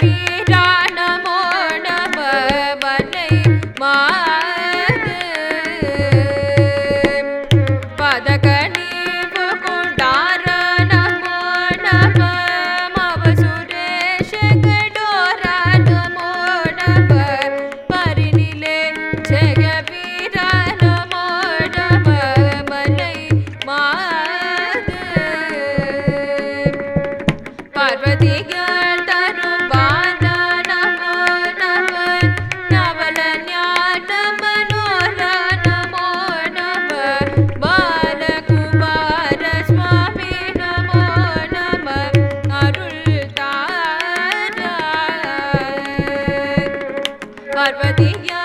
me. பார்வதியா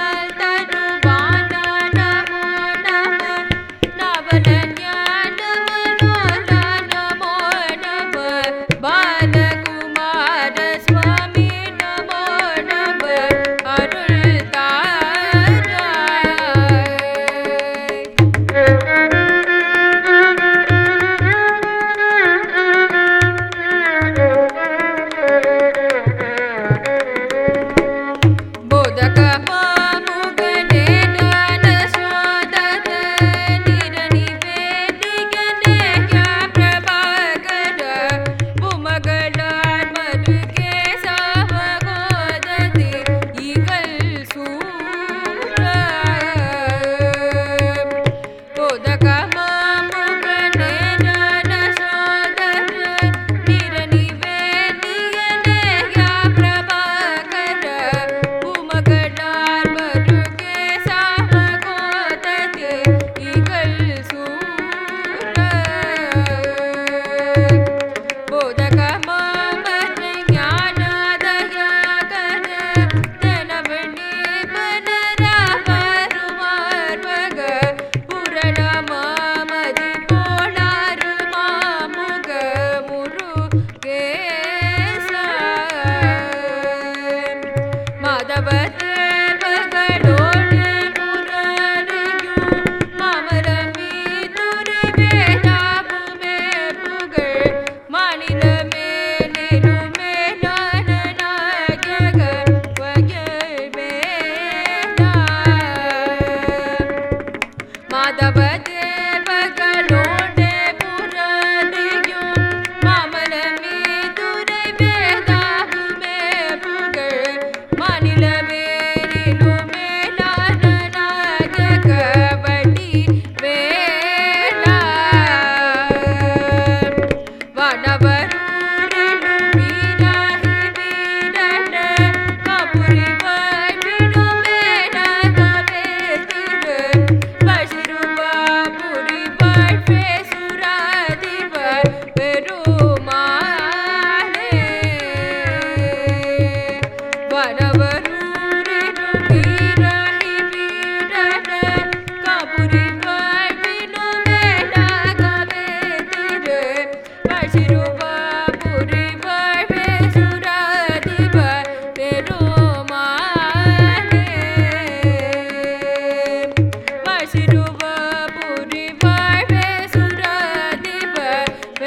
ஆடவர்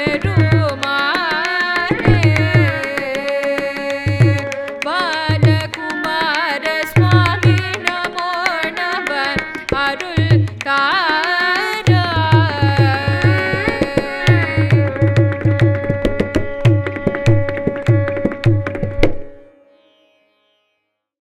ಬೇಡು